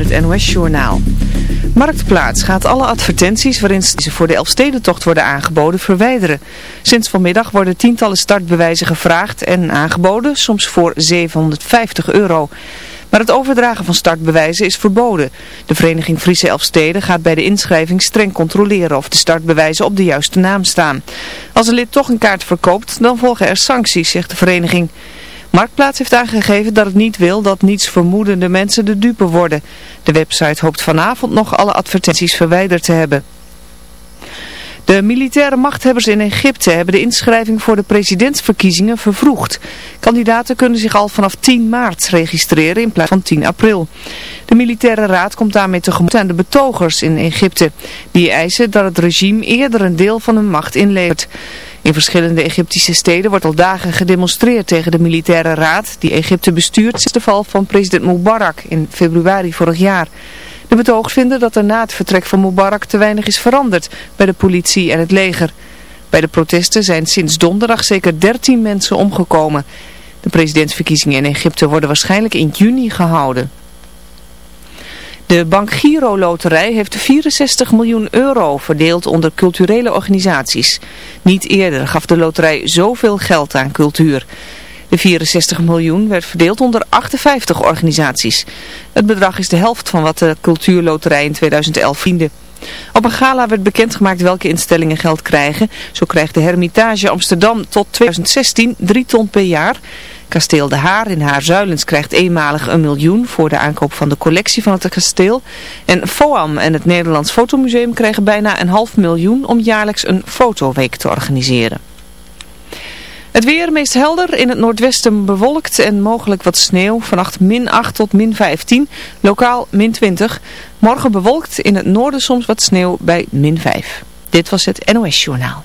Het NOS-journaal. Marktplaats gaat alle advertenties waarin ze voor de Elfstedentocht worden aangeboden verwijderen. Sinds vanmiddag worden tientallen startbewijzen gevraagd en aangeboden, soms voor 750 euro. Maar het overdragen van startbewijzen is verboden. De vereniging Friese Elfsteden gaat bij de inschrijving streng controleren of de startbewijzen op de juiste naam staan. Als een lid toch een kaart verkoopt, dan volgen er sancties, zegt de vereniging. Marktplaats heeft aangegeven dat het niet wil dat niets vermoedende mensen de dupe worden. De website hoopt vanavond nog alle advertenties verwijderd te hebben. De militaire machthebbers in Egypte hebben de inschrijving voor de presidentsverkiezingen vervroegd. Kandidaten kunnen zich al vanaf 10 maart registreren in plaats van 10 april. De militaire raad komt daarmee tegemoet aan de betogers in Egypte. Die eisen dat het regime eerder een deel van hun macht inlevert. In verschillende Egyptische steden wordt al dagen gedemonstreerd tegen de militaire raad die Egypte bestuurt sinds de val van president Mubarak in februari vorig jaar. De betogers vinden dat er na het vertrek van Mubarak te weinig is veranderd bij de politie en het leger. Bij de protesten zijn sinds donderdag zeker 13 mensen omgekomen. De presidentsverkiezingen in Egypte worden waarschijnlijk in juni gehouden. De Bank Giro Loterij heeft 64 miljoen euro verdeeld onder culturele organisaties. Niet eerder gaf de loterij zoveel geld aan cultuur. De 64 miljoen werd verdeeld onder 58 organisaties. Het bedrag is de helft van wat de cultuurloterij in 2011 viende. Op een gala werd bekendgemaakt welke instellingen geld krijgen. Zo krijgt de Hermitage Amsterdam tot 2016 3 ton per jaar... Kasteel De Haar in Haarzuilens krijgt eenmalig een miljoen voor de aankoop van de collectie van het kasteel. En FOAM en het Nederlands Fotomuseum krijgen bijna een half miljoen om jaarlijks een fotoweek te organiseren. Het weer meest helder, in het noordwesten bewolkt en mogelijk wat sneeuw. Vannacht min 8 tot min 15, lokaal min 20. Morgen bewolkt, in het noorden soms wat sneeuw bij min 5. Dit was het NOS Journaal.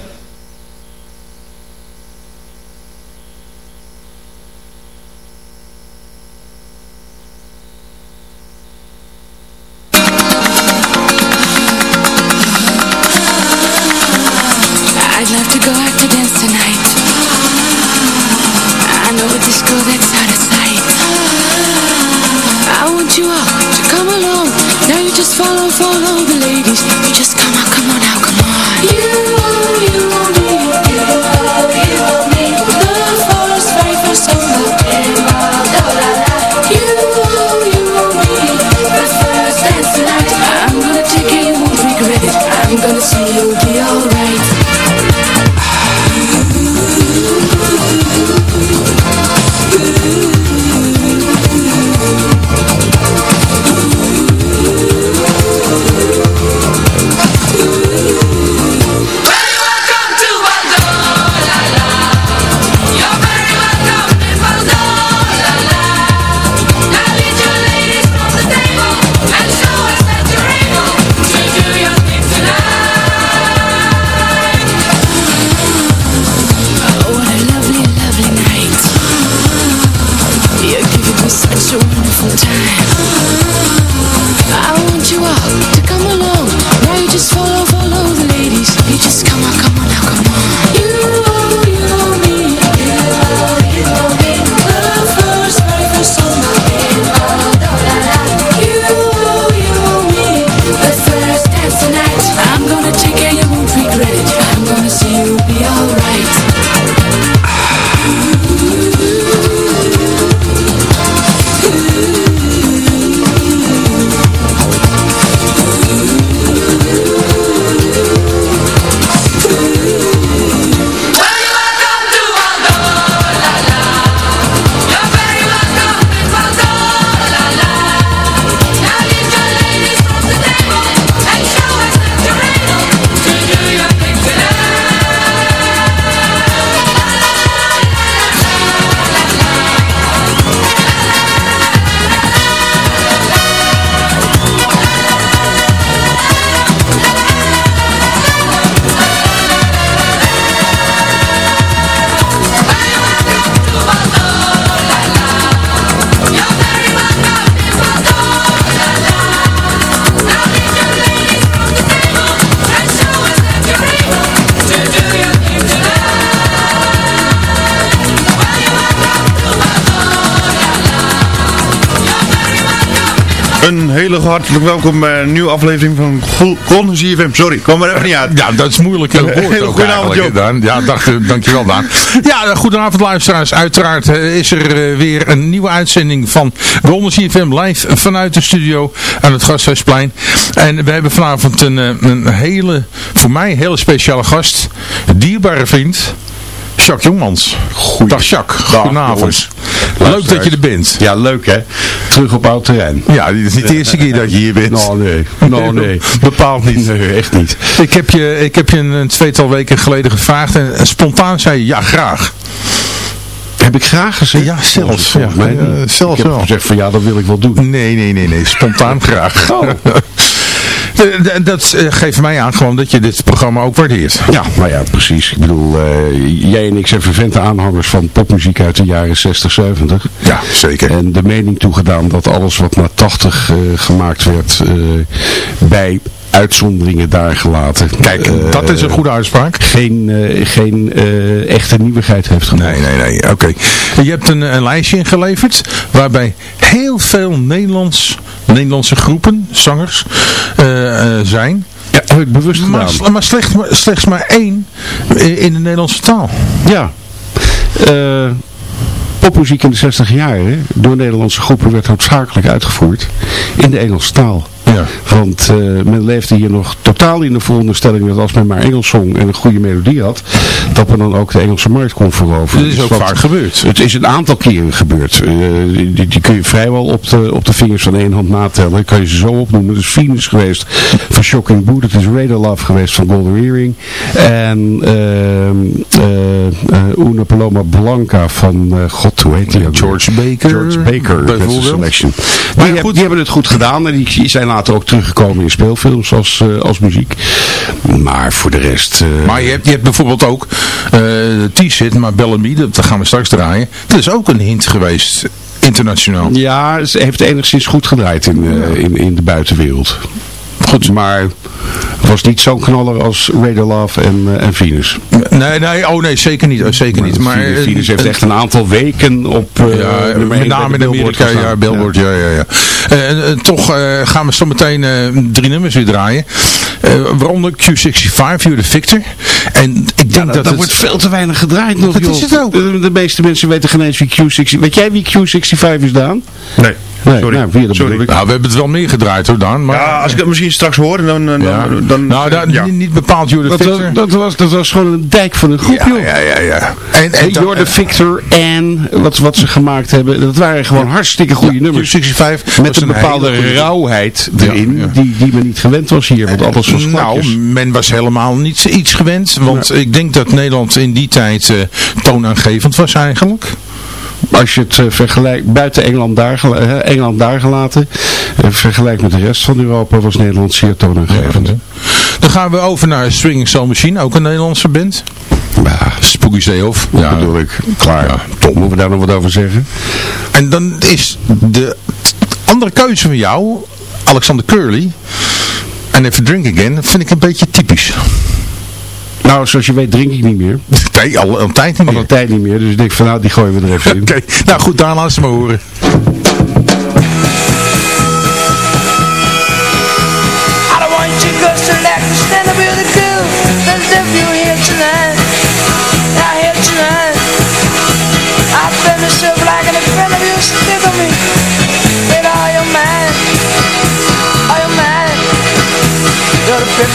Een hele hartelijk welkom bij een nieuwe aflevering van Golden ZFM. Sorry, ik kwam er even niet uit. Ja, dat is moeilijk woord Hele ook goedenavond. Daan. Ja, dag, eh, dankjewel Daan. Ja, eh, goedenavond luisteraars. Uiteraard eh, is er weer een nieuwe uitzending van Golden CFM live vanuit de studio aan het Gasthuisplein. En we hebben vanavond een, een hele, voor mij hele speciale gast, dierbare vriend, Jacques Jongmans. Dag Jacques, goedenavond. Leuk dat je er bent. Ja, leuk hè. Terug op oud terrein. Ja, dit is niet de eerste keer dat je hier bent. Nou nee, nou nee. Bepaald niet. Nee, echt niet. Ik heb je, ik heb je een, een tweetal weken geleden gevraagd en, en spontaan zei je ja graag. Heb ik graag gezegd? Ja, zelfs. Volgens Ja, mij niet. zelfs ik heb wel. gezegd van ja, dat wil ik wel doen. Nee, nee, nee, nee. Spontaan graag. De- Dat eh, geeft mij aan gewoon dat je dit programma ook waardeert. Ja, nou ja, precies. Ik bedoel, eh, jij en ik zijn vervente aanhangers van popmuziek uit de jaren 60, 70. Ja, zeker. En de mening toegedaan dat alles wat na 80 eh, gemaakt werd, bij uitzonderingen daar gelaten. Kijk, dat is een goede uitspraak. Geen, geen echte nieuwigheid heeft gemaakt. Nee, nee, nee. Oké. Je hebt een, een lijstje ingeleverd waarbij heel veel Nederlands, Nederlandse groepen, zangers, eh, eh, zijn. Ja, heb ik bewust Maar, gedaan. maar slechts, maar slechts maar één in in de Nederlandse taal. Ja. Eh, popmuziek in de 60 jaren door Nederlandse groepen werd hoofdzakelijk uitgevoerd in de Engelse taal. Ja. Want eh, men leefde hier nog totaal in de veronderstelling dat als men maar Engels zong en een goede melodie had, dat men dan ook de Engelse markt kon veroveren. Dat is ook Dus vaak gebeurd. Het is een aantal keren gebeurd. Eh, die, die- kun je vrijwel op de, op de vingers van één hand natellen. Kan je ze zo opnoemen. Het is Venus geweest van Shocking Boot. Het is Radar Love geweest van Golden Earring. En ehm, eh, Una Paloma Blanca van, god hoe heet die? George Baker, George Baker, met bijvoorbeeld. selection. Maar Die, heb- goed. die hebben het goed gedaan. En die zijn later ook teruggekomen in speelfilms als, eh, als muziek. Maar voor de rest... eh, Maar je hebt, je hebt bijvoorbeeld ook eh T-Sit, maar Bellamy, dat gaan we straks draaien. Dat is ook een hint geweest, internationaal. Ja, ze heeft enigszins goed gedraaid in, in, in de buitenwereld. Goed, maar het was niet zo'n knaller als Radar Love en, eh, en Venus. Nee, nee, oh nee, zeker niet. oh, zeker niet. Maar, Venus, eh, Venus heeft echt een aantal weken op eh, Ja, met name bij in de Billboard Amerika, ja, Billboard, ja, ja, ja. Eh, en, eh, toch eh, gaan we zo meteen eh, drie nummers weer draaien. Eh, waaronder Q65, You're the Victor. En ik denk Ja, dat, dat, het... wordt veel te weinig gedraaid nog, Dat joh. is het ook. De, de meeste mensen weten geen eens wie Q60... Weet jij wie Q65 is, Daan? Nee, Nee, sorry. nou, sorry. Nou, we hebben het wel meer gedraaid hoor, Daan. Maar, Ja, als ik het misschien straks hoor, dan... dan, Ja. dan, dan nou, da- ja. niet, niet bepaald Dat was, Victor. dat, was, dat was gewoon een dijk van een groep, ja, joh. ja, ja, ja. En, en dan- Victor en wat, wat ze gemaakt hebben, dat waren gewoon hartstikke goede nummers. Q65 Met een bepaalde rauwheid erin, Ja, ja. Die, die men niet gewend was hier, want alles was Nou, men was helemaal niet iets gewend. Want ik denk dat Nederland in die tijd eh, toonaangevend was eigenlijk. Als je het eh, vergelijkt, buiten Engeland daar, gela- eh, Engeland daar gelaten, eh, vergelijkt met de rest van Europa, was Nederland zeer toonaangevend. Dan gaan we over naar Swinging Soul Machine, ook een Nederlandse band. Ja, Spooky Zeehof. dat bedoel ik. Klaar. Ja, Tom, moeten we daar nog wat over zeggen? En dan is de andere keuze van jou, Alexander Curly, en Even Drink Again, vind ik een beetje typisch. Nou, zoals je weet drink ik niet meer. Nee, al een tijd niet Al meer. een tijd niet meer, dus ik denk van nou, die gooien we er even in. Oké, nou goed, daar laat ze maar horen.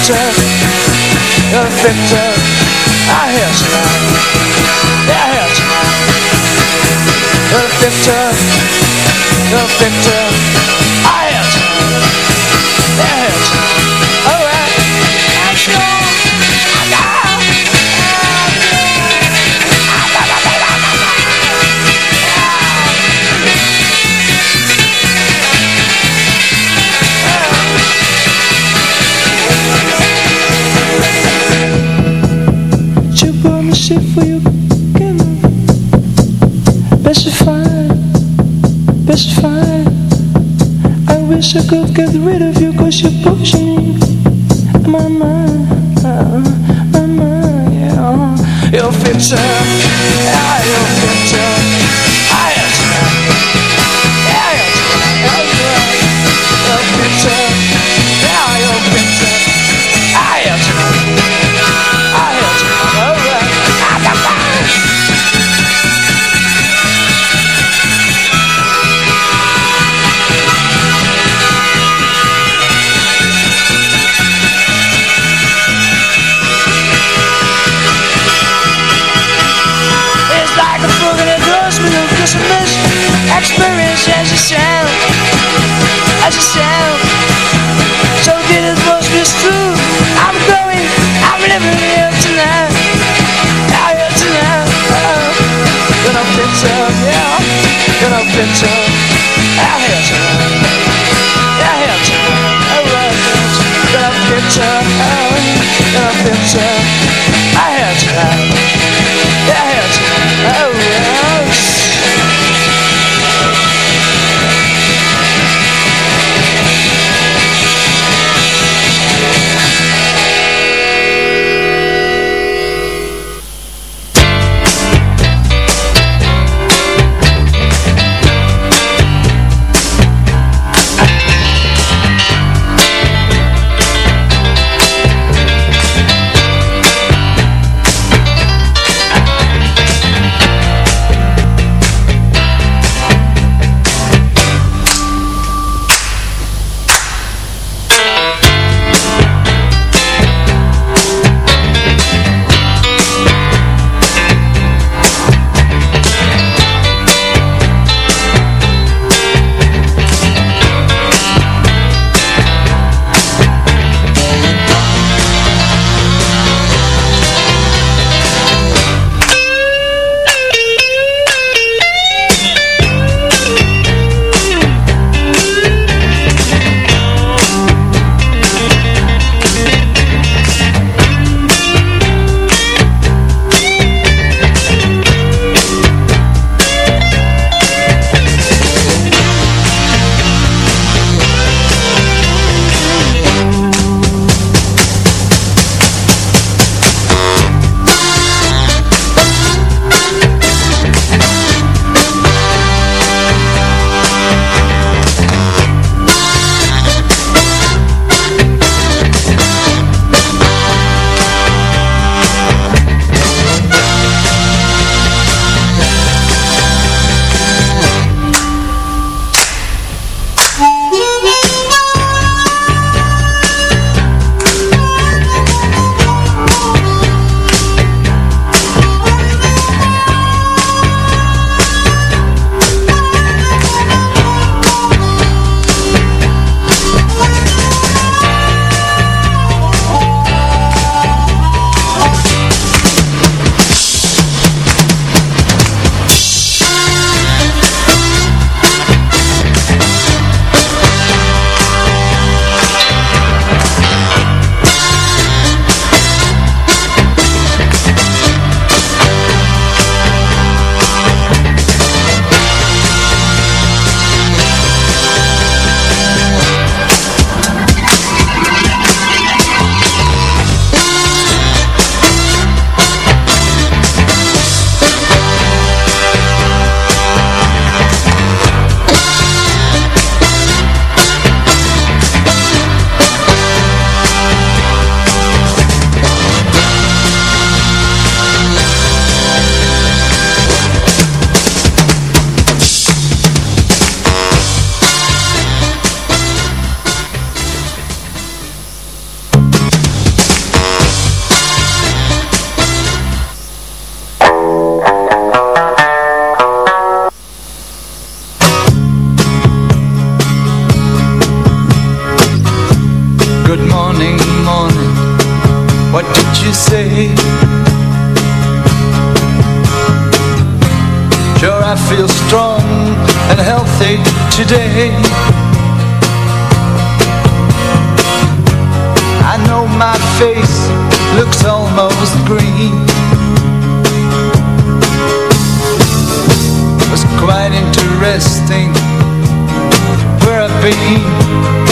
I a victor. Yeah, A victor. A victor. I could get rid of you Cause you're pushing be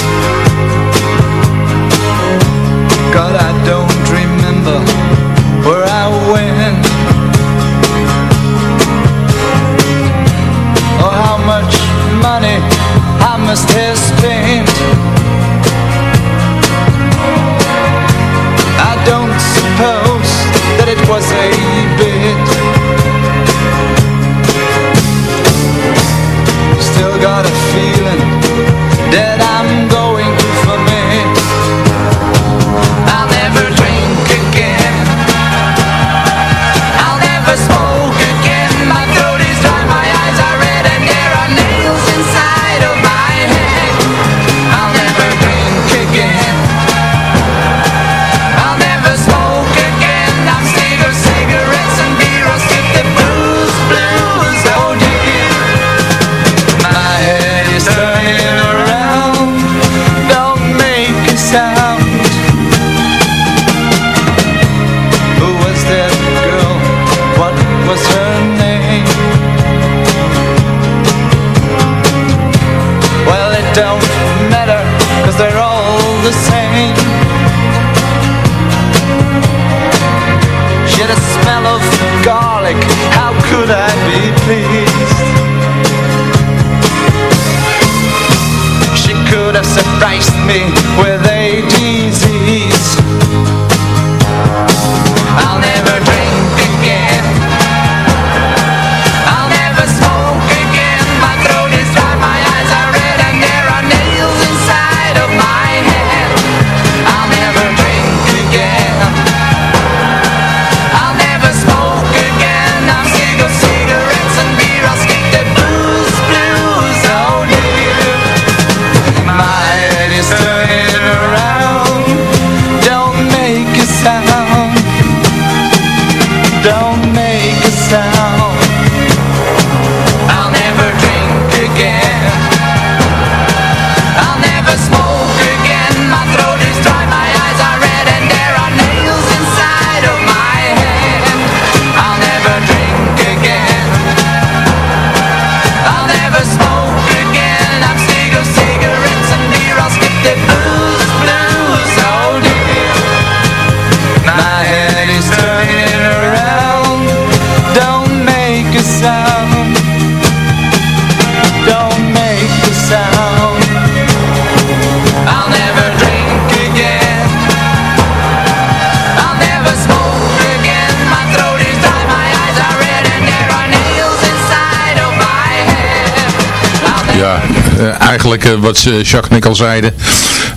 eigenlijk eh, wat Jacques en ik al zeiden.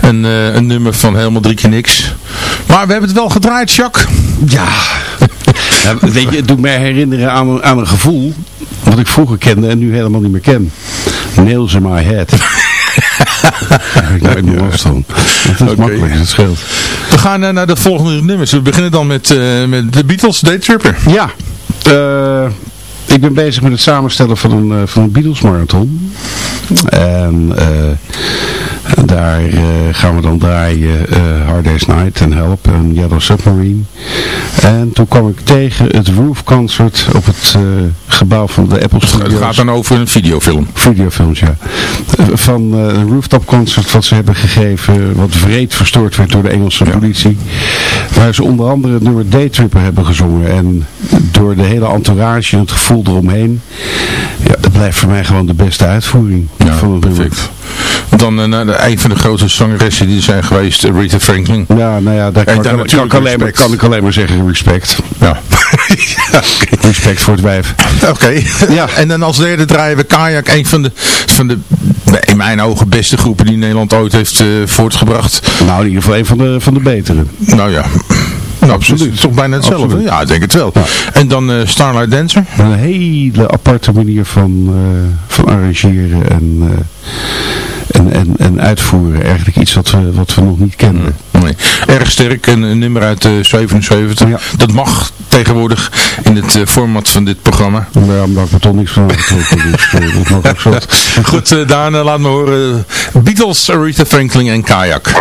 Een, eh, een nummer van helemaal drie keer niks. Maar we hebben het wel gedraaid, Jacques. Ja. ja. Weet je, het doet mij herinneren aan, een- aan een gevoel wat ik vroeger kende en nu helemaal niet meer ken. Nails in my head. Heb ik meer last van. Dat is makkelijk, dat scheelt. We gaan eh, naar de volgende nummers. We beginnen dan met, met de Beatles, Day Tripper. Ja, ik ben bezig met het samenstellen van een, van een Beatles marathon. Eh, daar eh, gaan we dan draaien eh, Hard Day's Night en Help en Yellow Submarine. En toen kwam ik tegen het Roof Concert op het eh, gebouw van de Apple Het Studios. gaat dan over een videofilm. Videofilms, ja. Van een rooftop concert wat ze hebben gegeven, wat vreed verstoord werd door de Engelse politie. Waar ze onder andere het nummer Daytripper hebben gezongen. En door de hele entourage en het gevoel eromheen, ja, het blijft voor mij gewoon de beste uitvoering Ja, van het nummer. Dan eh, een van de grootste zangeressen die er zijn geweest, Rita Franklin. Ja, nou ja, daar kan, dan kan- ik alleen maar, kan ik alleen maar zeggen respect. Ja. Respect voor het wijf. Oké. Ja. En dan als derde draaien we Kajak, een van de, van de in mijn ogen beste groepen die Nederland ooit heeft eh, voortgebracht. Nou, in ieder geval een van de, van de betere. Nou ja. Nou, Absoluut. Het is toch bijna hetzelfde? Absoluut. Ja, ik denk het wel. Ja. En dan eh, Starlight Dancer. Een hele aparte manier van, eh, van arrangeren en, en, en, en uitvoeren. Eigenlijk iets wat we, wat we nog niet kenden. Nee. Erg sterk, een, een nummer uit uh, 77. Ja. Dat mag tegenwoordig in het uh, format van dit programma. Maar ja, omdat ik er toch niks van dus uh. Goed, Daan, laat me horen. Beatles, Aretha Franklin en Kayak.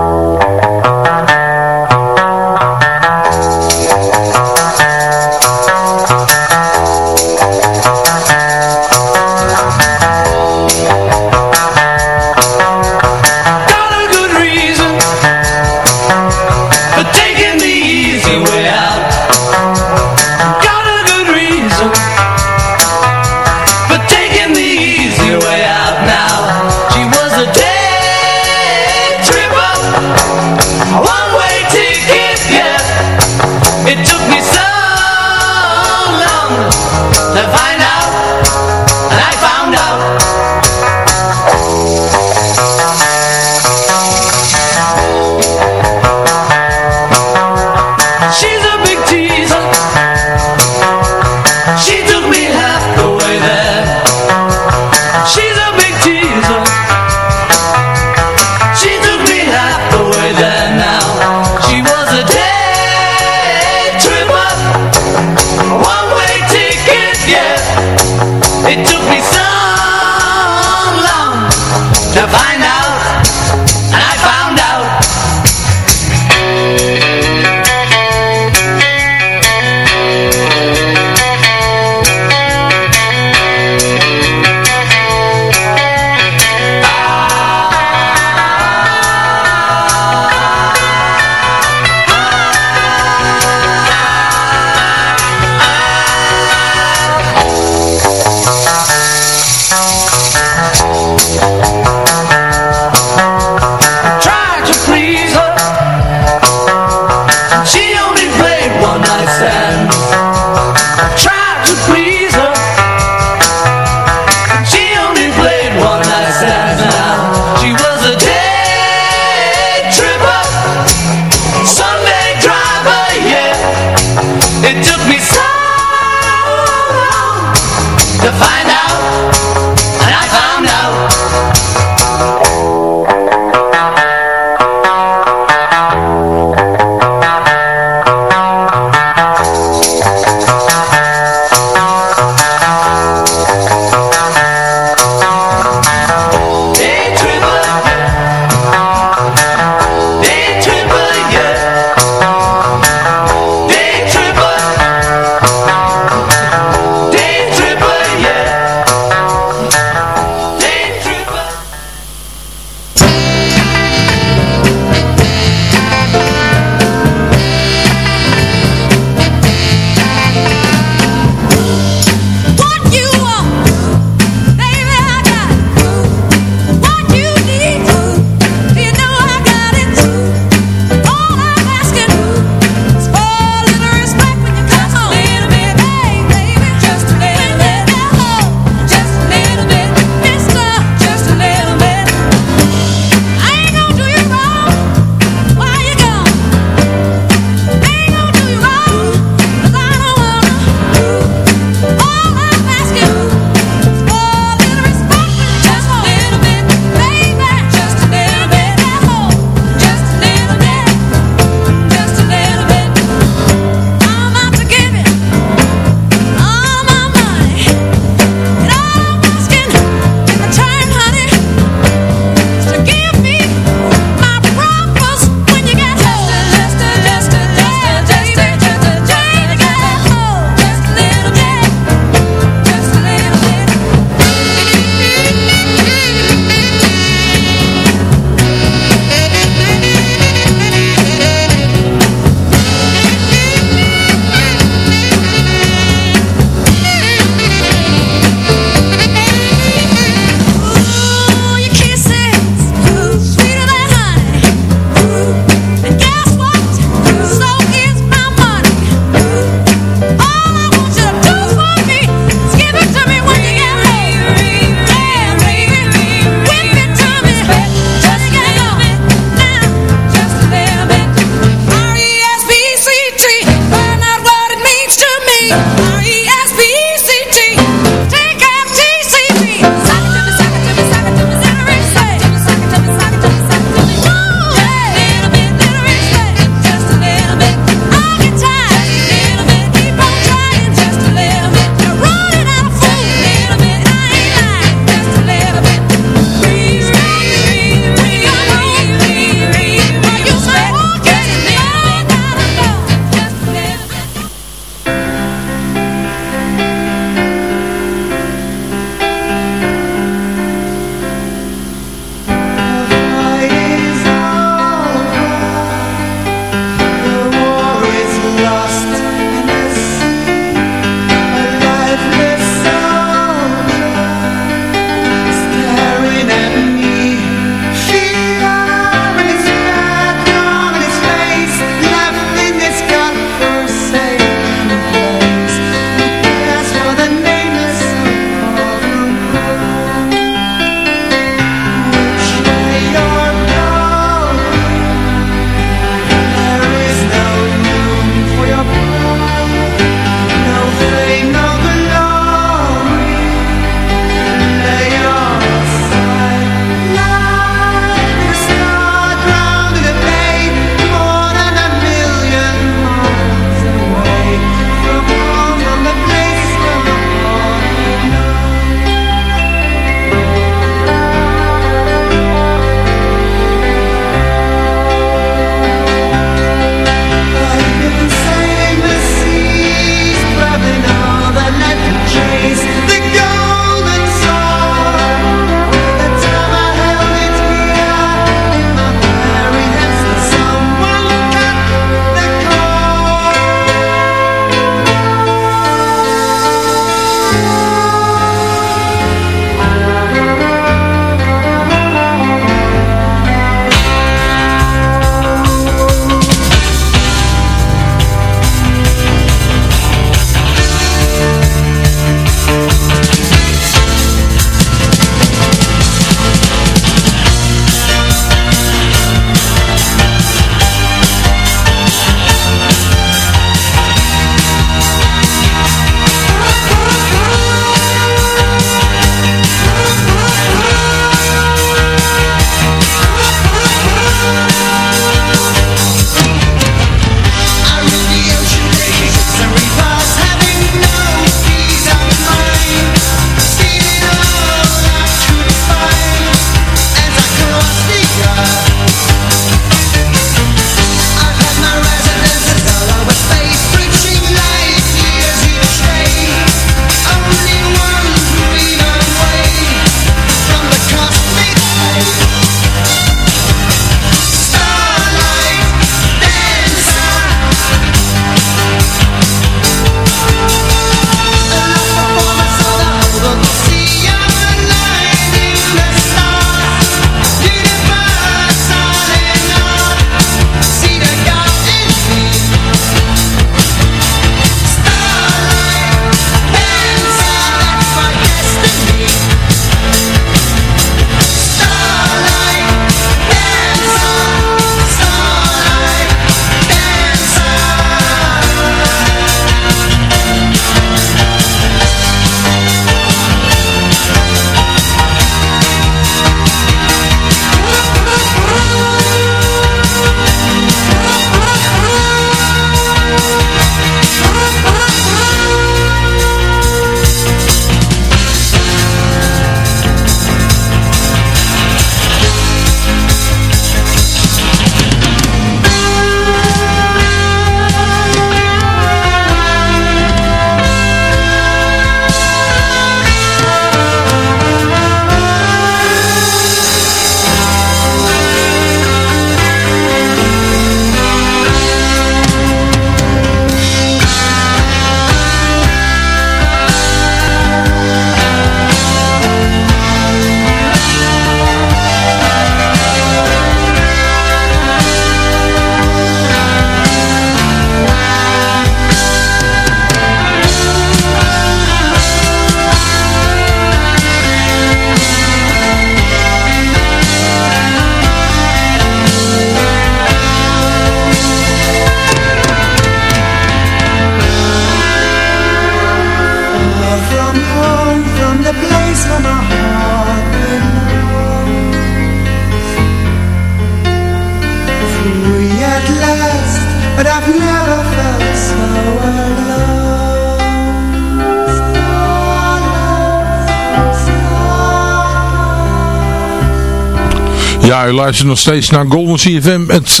Ja, u luistert nog steeds naar Golden CFM, het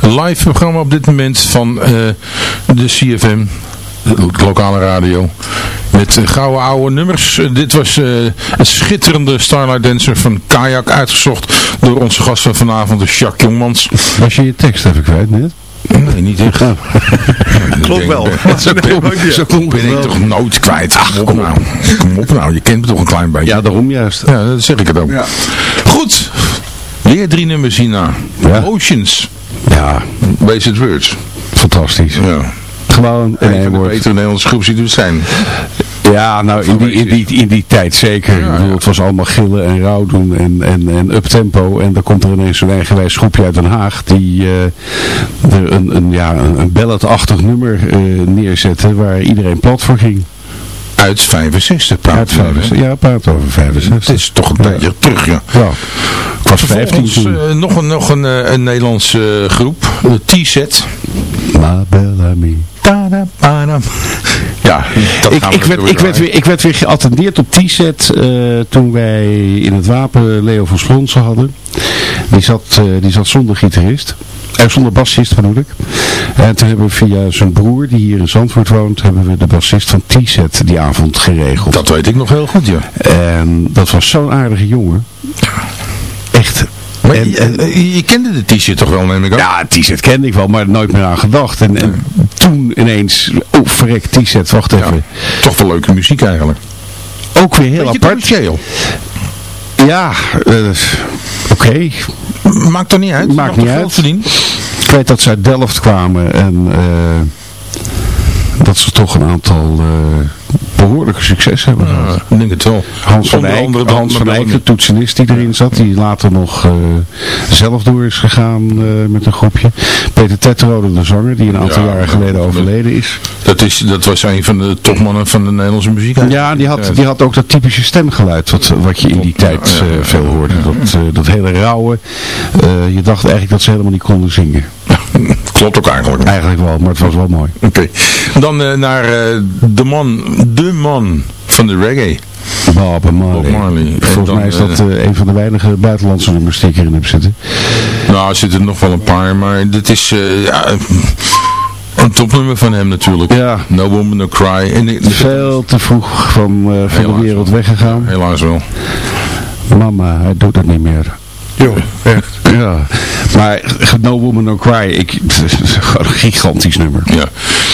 eh, live programma op dit moment van eh, de CFM, de lokale radio. Met eh, gouden oude nummers. Dit was eh, het schitterende Starlight Dancer van Kayak uitgezocht door onze gast van vanavond, de Jacques Jongmans. Was je je tekst even kwijt net? Nee, niet echt. Klopt wel. Zo klonk ben ik toch nooit kwijt. Ach, kom op nou. Kom op nou, je kent me toch een klein beetje. Ja, daarom juist. Ja, dat zeg ik het ook. Goed. Weer drie nummers hierna. Ja. Oceans. Ja, Basic Words. fantastisch. Ja. Gewoon Een de woord. betere Nederlandse groepen die er zijn. Ja, nou in die, in die, in die tijd zeker. Ja, Ik bedoel. Het was allemaal gillen en rouw doen en, en, en uptempo. En dan komt er ineens een eigenwijs groepje uit Den Haag die eh, er een, een, ja, een, balladachtig nummer eh, neerzetten waar iedereen plat voor ging. Uit 65 praat Uit we, hè? 65, ja, praat over Het 65. is toch een tijdje terug, ja. Ja. Ik was 15 Vervolgens toen. eh, nog een, nog een, eh, een Nederlandse eh, groep. De T-set. Bellamy. Ja, dat Ik, gaan we ik, werd, ik, werd weer, ik werd weer geattendeerd op T-set eh, toen wij in het wapen Leo van Slonsen hadden. Die zat, eh, die zat zonder gitarist. Eh, zonder bassist bedoel ik. En toen hebben we via zijn broer, die hier in Zandvoort woont, hebben we de bassist van T-set die avond geregeld. Dat weet ik nog heel goed, ja. En dat was zo'n aardige jongen. Echt. Maar En- je, en- eh, je kende de T-shirt toch wel, neem ik aan? ja, T-set kende ik wel, maar nooit meer aan gedacht. En, en toen ineens, oh verrek, T-set, wacht Ja, even. Toch wel leuke muziek eigenlijk. Ook weer heel Beetje apart. commercieel. Ja, eh, oké. Maakt toch niet uit? Maakt niet uit. verdienen? Ik weet dat ze uit Delft kwamen en eh, dat ze toch een aantal eh, behoorlijke succes hebben Ja, gehad. ik denk het wel. Hans van andere Hans van de toetsenist die erin zat, die later nog eh, zelf door is gegaan eh, met een groepje. Peter Tetrode, de zanger, die een aantal Ja, jaren geleden overleden is. Dat, is, dat was een van de topmannen van de Nederlandse muziek. Ja, die had, die had ook dat typische stemgeluid wat, wat je in die tijd veel hoorde. Dat, dat hele rauwe. je dacht eigenlijk dat ze helemaal niet konden zingen. Klopt ook eigenlijk. Eigenlijk wel, maar het was wel mooi. Oké. Dan eh, naar eh, de man, de man van de reggae. Bob Marley. Bob Marley. En Volgens dan, mij is dat eh, een van de weinige buitenlandse nummers die ik erin heb zitten. Nou, er zitten nog wel een paar, maar dit is eh, ja, een topnummer van hem natuurlijk. Ja. No Woman, No Cry. En ik- Veel te vroeg van, eh, van de wereld wel. weggegaan. Helaas wel. Mama, hij doet dat niet meer. Jo, echt. Ja, maar No Woman No Cry, ik, een gigantisch nummer. Ja.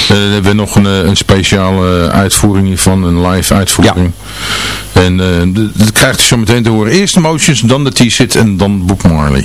En dan hebben we nog een, eh, een speciale uitvoering hiervan, een live uitvoering. En eh, dat krijgt u zo meteen te horen. Eerst de Motions, dan de T-Sit en dan Bob Marley.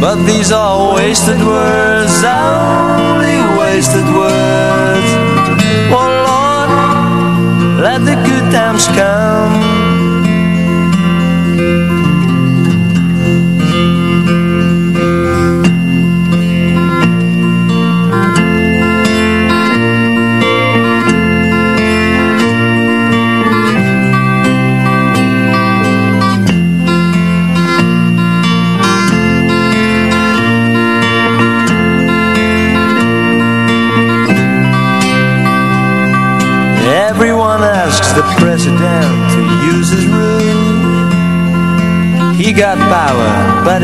But these are wasted words, only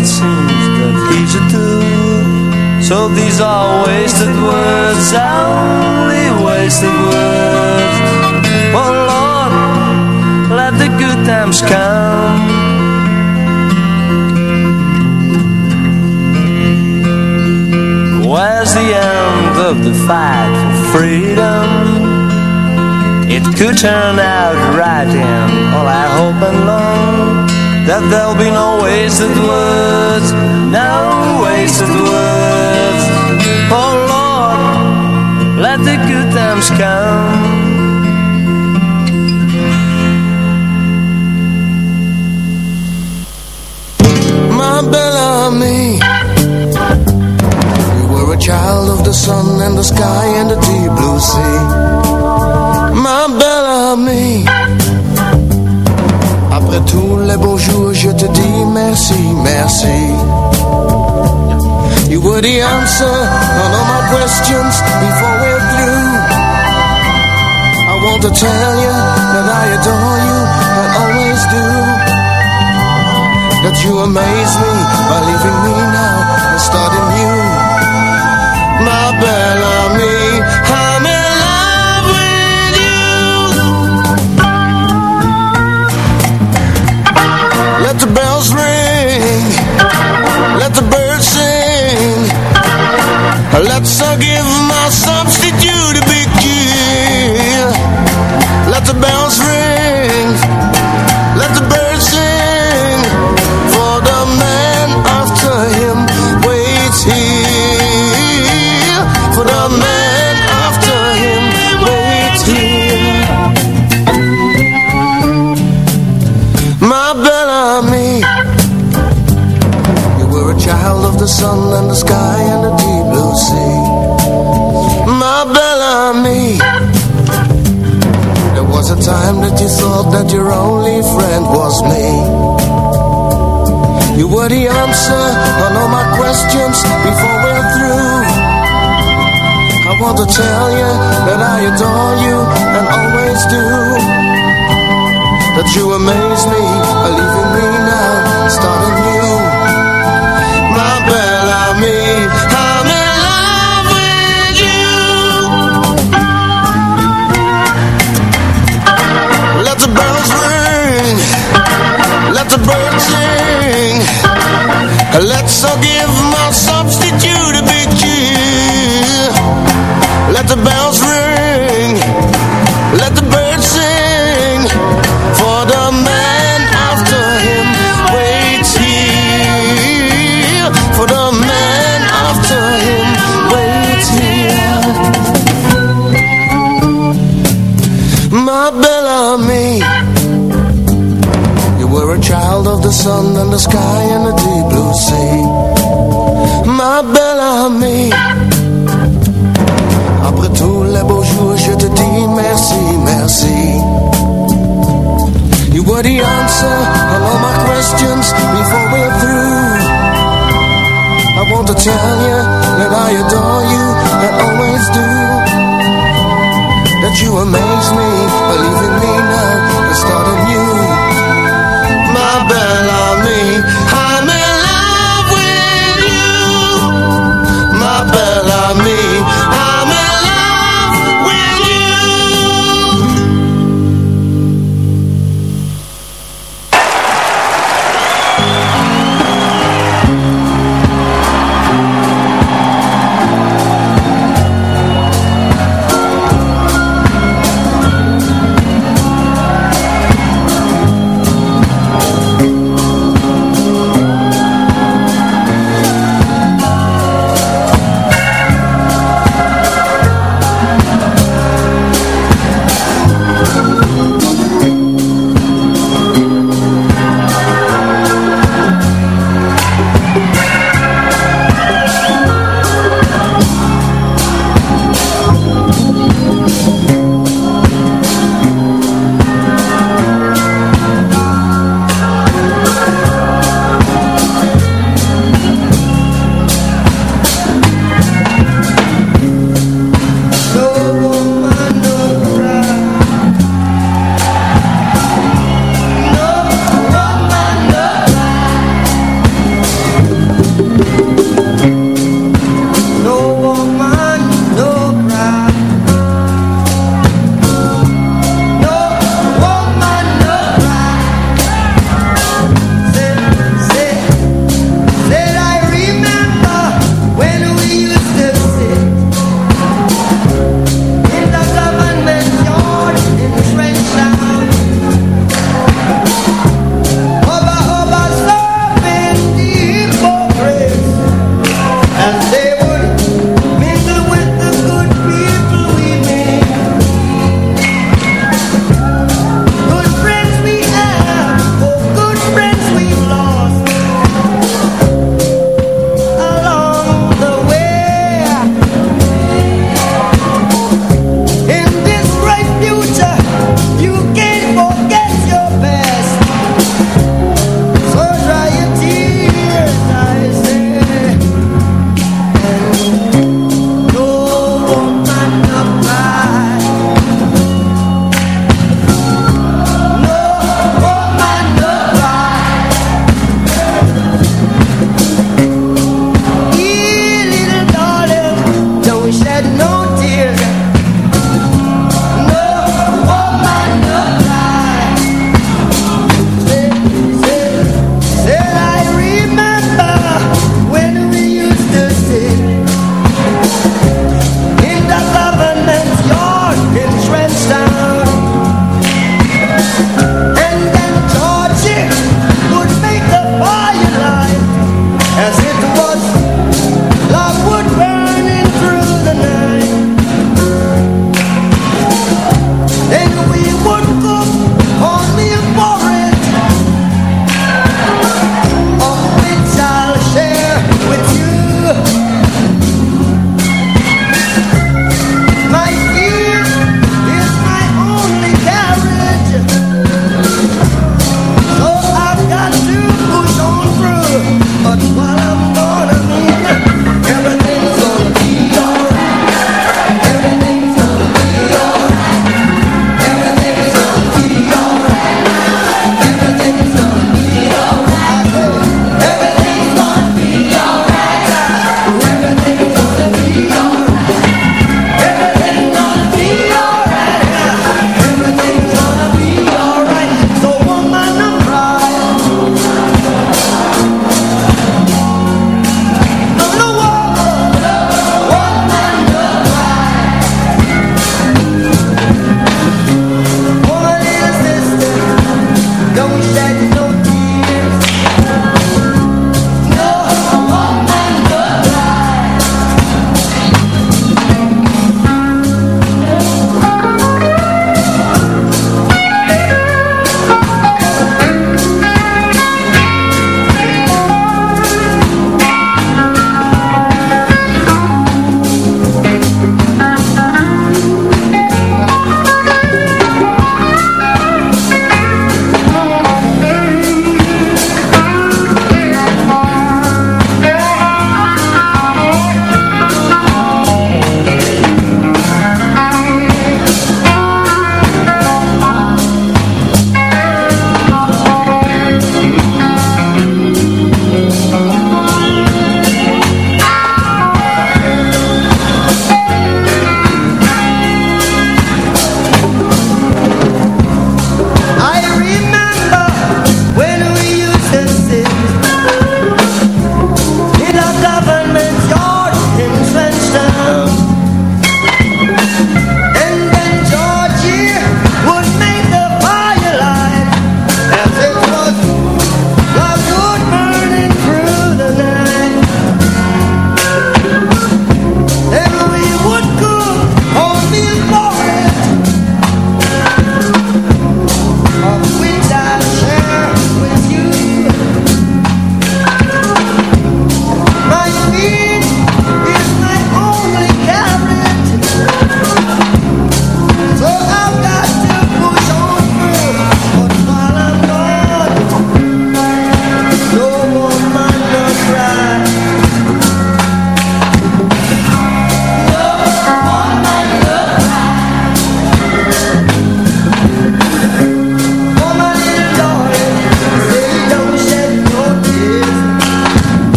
it seems that these are two So these are wasted words Only wasted words Oh Lord, let the good times come Where's the end of the fight for freedom? It could turn out right in all I hope and love. That there'll be no wasted words, no wasted words. Oh Lord, let the good times come. My Bellamy You were a child of the sun and the sky and the deep blue sea. Ma Bellamy Après tous les beaux jours je te dis merci, merci. You were the answer on all my questions before we're through I want to tell you that I adore you, I always do. That you amaze me You were the answer on all my questions before we're through. I want to tell you that I adore you and always do. That you amaze me by leaving me now starting new. My Bellamy, I'm let the birds sing. Let's all give my substitute a big cheer. Let the bells ring, the sun and the sky and the deep blue sea. Ma Bellamy. Après tous les beaux jours, je te dis merci, merci. You were the answer on all my questions before we're through. I want to tell you that I adore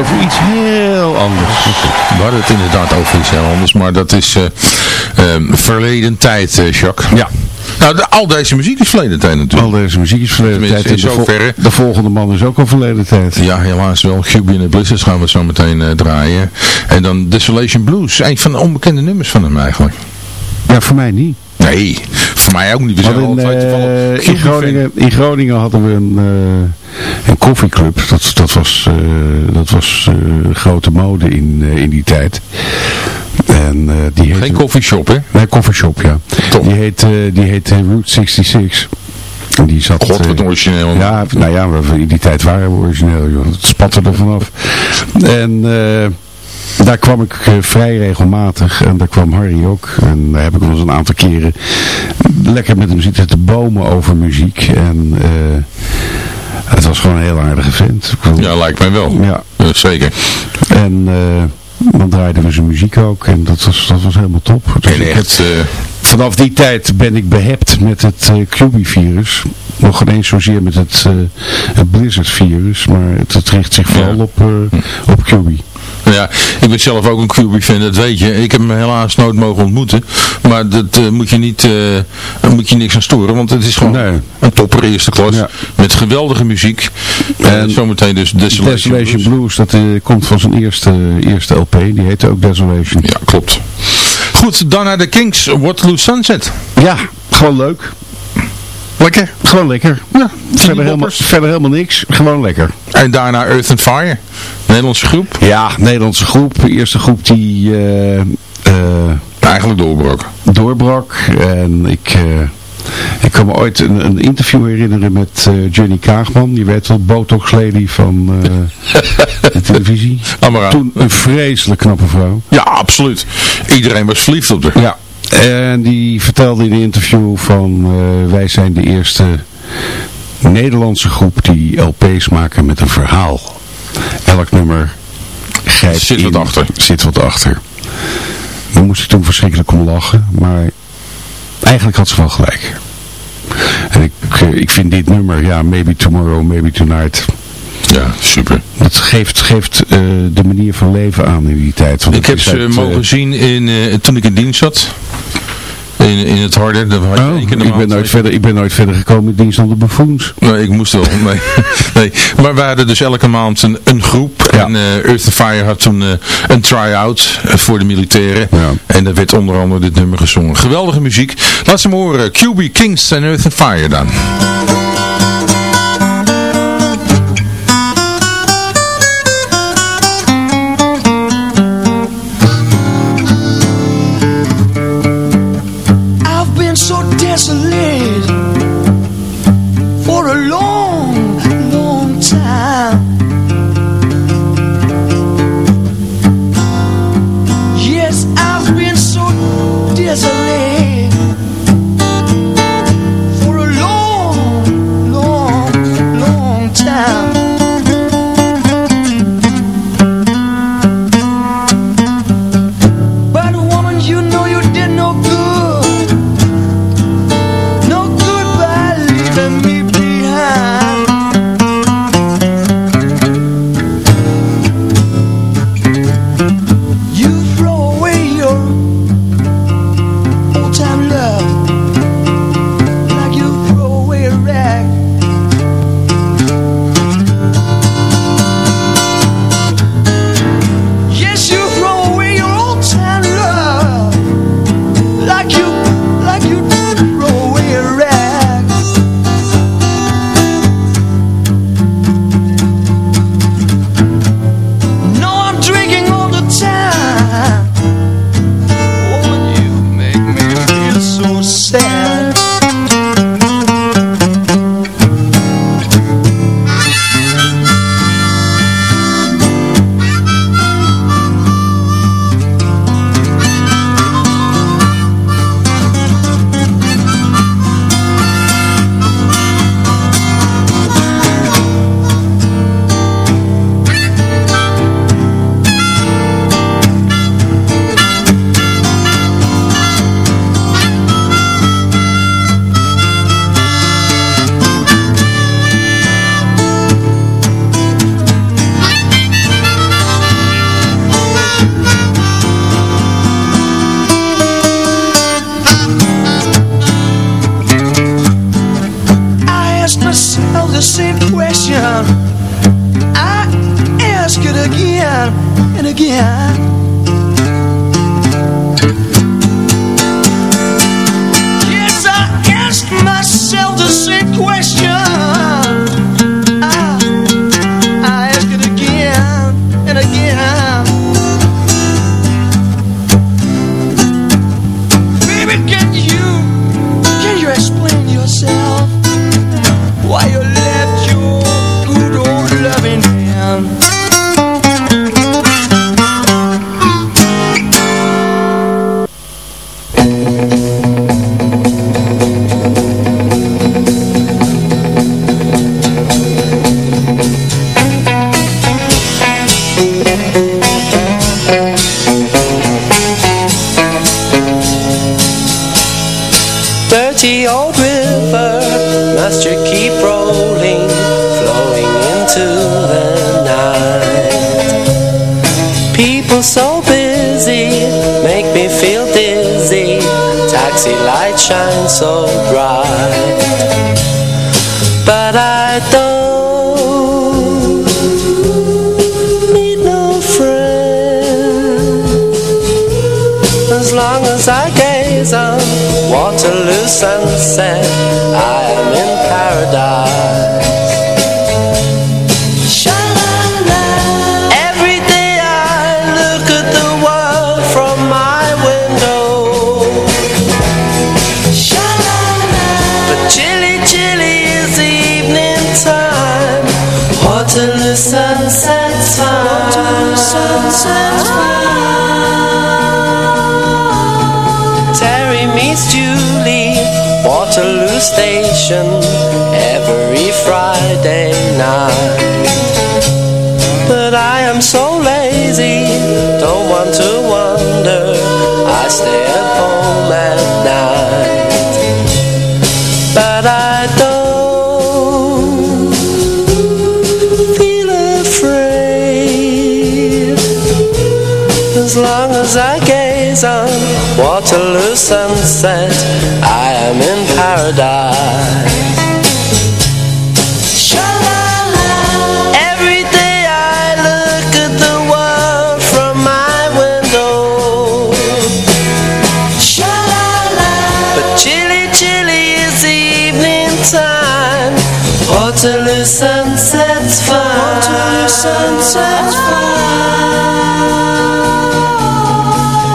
over iets heel anders. We hadden het inderdaad over iets heel anders, maar dat is eh, ehm, verleden tijd, eh, Jacques. Ja. Nou, de- al deze muziek is verleden tijd natuurlijk. Al deze muziek is verleden Tenminste, tijd. in En de, zoverre. de volgende man is ook al verleden tijd. Ja, helaas wel. Cuban the Blizzards gaan we zo meteen eh, draaien. En dan Desolation Blues. Een van de onbekende nummers van hem eigenlijk. Ja, voor mij niet. Nee, voor mij ook niet. We zijn in, altijd toevallig in. Groningen, in Groningen hadden we een, eh, een koffieclub. Dat, dat was, eh, dat was grote mode in, in die tijd. En, die heette, Geen coffeeshop, hè? Nee, koffieshop, ja. Top. Die heet, die heet Route 66. En die zat... God, wat origineel. Ja, nou ja, we- in die tijd waren we origineel, joh. Het spatte er vanaf. En eh, daar kwam ik eh, vrij regelmatig. En daar kwam Harry ook. En daar heb ik eens een aantal keren lekker met hem zitten te bomen over muziek. En eh, het was gewoon een heel aardige vent. Ja, lijkt mij wel. Ja. Zeker. En eh, dan draaiden we zijn muziek ook. En dat was, dat was helemaal top. Dus En ik heb- echt, vanaf die tijd ben ik behept met het eh QB-virus. Nog geen eens zozeer met het, het Blizzard-virus, maar het, het richt zich vooral Ja. op, eh, op QB. ja, ik ben zelf ook een QB-fan, dat weet je. Ik heb hem helaas nooit mogen ontmoeten. Maar dat eh, moet je niet, eh, daar moet je niks aan storen, want het is gewoon Nee. een topper eerste klas. Ja. Met geweldige muziek. En En zometeen dus Desolation, Desolation Blues. Blues, dat eh, komt van zijn eerste, eerste LP, die heette ook Desolation. Ja, klopt. Goed, dan naar de Kings, Waterloo Sunset. Ja, gewoon leuk. Lekker. Gewoon lekker. Ja, verder, helemaal, verder helemaal niks, gewoon lekker. En daarna Earth and Fire. Nederlandse groep. Ja, Nederlandse groep. De eerste groep die eh, eh, Eigenlijk doorbroken. doorbrak. En ik, eh, ik kan me ooit een, een interview herinneren met eh Jenny Kaagman. Die werd wel Botox Lady van eh, de televisie. Aan. Toen een vreselijk knappe vrouw. Ja, absoluut. Iedereen was verliefd op haar. Ja. En die vertelde in een interview van eh, wij zijn de eerste Nederlandse groep die LP's maken met een verhaal. Elk nummer grijpt Zit wat in- achter. Zit wat achter. Daar moest ik toen verschrikkelijk om lachen, maar eigenlijk had ze wel gelijk. En ik, eh, ik vind dit nummer, ja, Maybe Tomorrow, Maybe Tonight, Ja, super. dat geeft, geeft eh, de manier van leven aan in die tijd. Want Ik heb ze eh, mogen zien in, toen ik in dienst zat. In, in het harde. Had Oh, ik, ben nooit verder, ik ben nooit verder gekomen in dienst aan de buffoons. Nee, ik moest wel. Nee. nee. Maar we hadden dus elke maand een, een groep. Ja. En eh Earth and Fire had toen eh, een try-out eh, voor de militairen. Ja. En daar werd onder andere dit nummer gezongen. Geweldige muziek. Laat ze maar horen. QB Kings en Earth and Fire dan. And again. Station, every Friday night. But I am so lazy, don't want to wander, I stay at home at night. But I don't feel afraid as long as I gaze on Waterloo sunset I am in paradise. Every day I look at the world from my window. But chilly, chilly is the evening time. Waterloo sunset's fine Waterloo sunset's fine.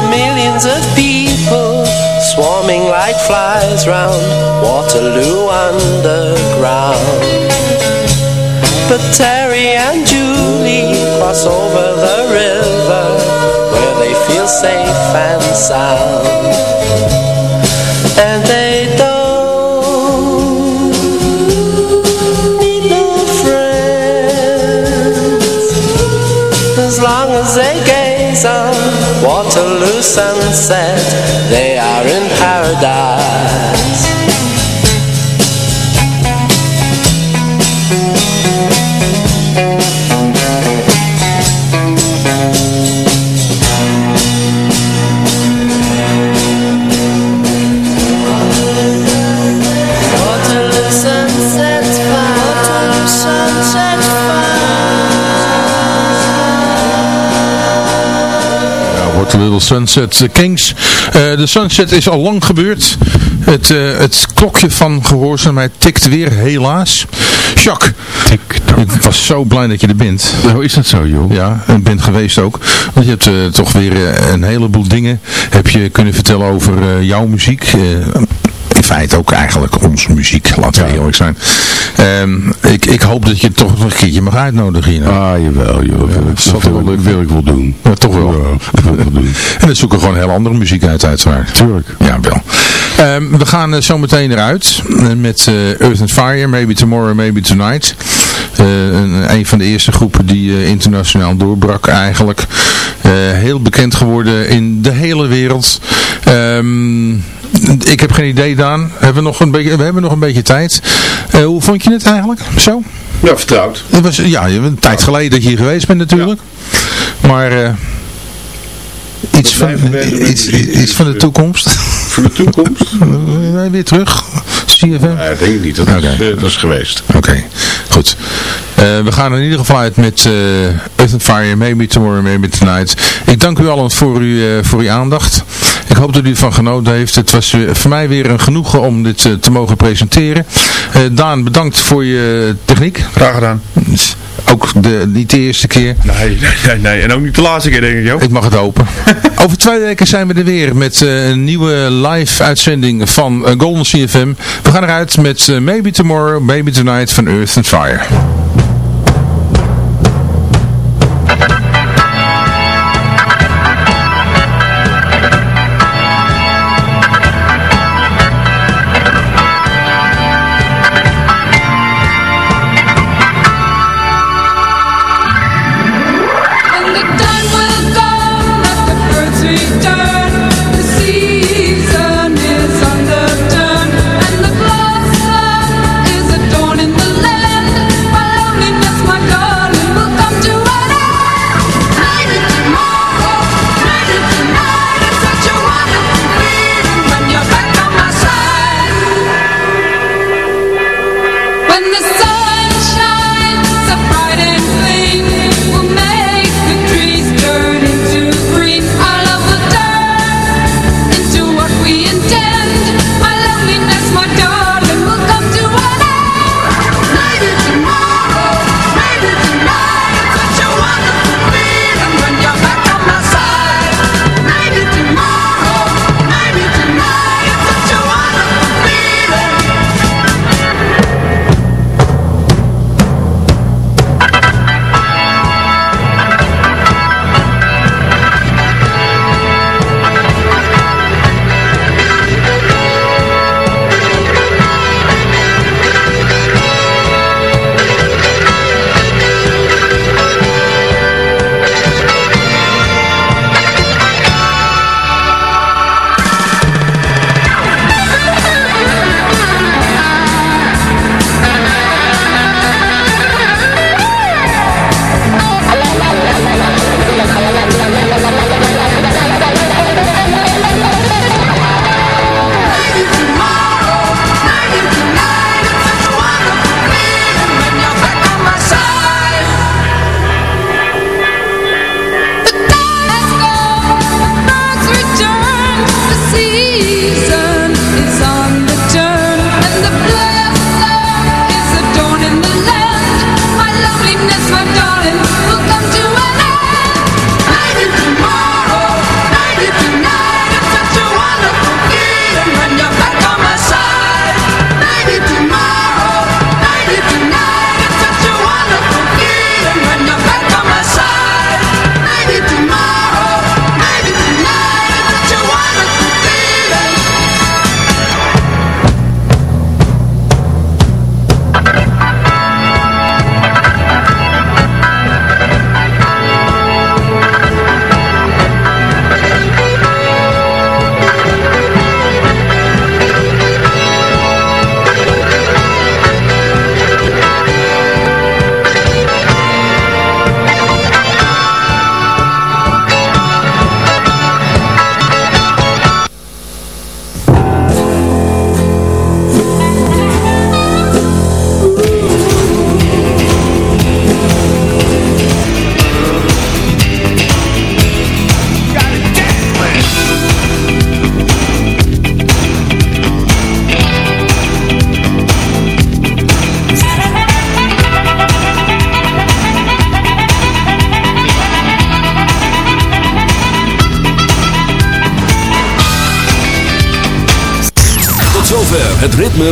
Millions of people swarming like flies round Waterloo underground. But Terry and Julie cross over the river Where they feel safe and sound. And they Waterloo sunset They are in paradise A Little Sunset The Kings. Eh, de sunset is al lang gebeurd. Het, eh, het klokje van gehoorzaamheid tikt weer, helaas. Jacques, ik was zo blij dat je er bent. Nou, is dat zo, joh? Ja, en bent geweest ook. Want je hebt eh, toch weer een heleboel dingen heb je kunnen vertellen over jouw muziek. In feite ook eigenlijk onze muziek, laten we eerlijk zijn. Ehm, ik, ik hoop dat je het toch nog een keertje mag uitnodigen hier. Ah, jawel, joh. dat wil, ik- wil ik wel doen. Ja, toch wel. Ja, dat wil ik wel doen. En dan zoeken we gewoon heel andere muziek uit, uiteraard. Tuurlijk. Ja, wel. Ehm, we gaan eh, zo meteen eruit eh, met eh, Earth and Fire, Maybe Tomorrow, Maybe Tonight. Een, een van de eerste groepen die internationaal doorbrak eigenlijk. Eh, heel bekend geworden in de hele wereld. Ehm, ik heb geen idee, Daan. Hebben we, nog een beetje, we hebben nog een beetje tijd. Eh, hoe vond je het eigenlijk? Zo? Ja, vertrouwd. Het was, ja, een tijd geleden dat je hier geweest bent natuurlijk. Maar eh, iets, van, iets, van de toekomst. Voor de toekomst? Eh, Weer terug. CFM. Ja, denk ik niet. Dat, Oké. is, eh, dat is geweest. Oké, Goed. Eh, we gaan in ieder geval uit met uh, Earth and Fire, Maybe Tomorrow, Maybe Tonight. Ik dank u allen voor, u, uh, voor uw aandacht. Ik hoop dat u ervan genoten heeft. Het was voor mij weer een genoegen om dit te mogen presenteren. Daan, bedankt voor je techniek. Graag gedaan. Ook de, niet de eerste keer. Nee, nee, nee. En ook niet de laatste keer, denk ik, joh. Ik mag het hopen. Over twee weken zijn we er weer met een nieuwe live uitzending van Golden CFM. We gaan eruit met Maybe Tomorrow, Maybe Tonight van Earth and Fire.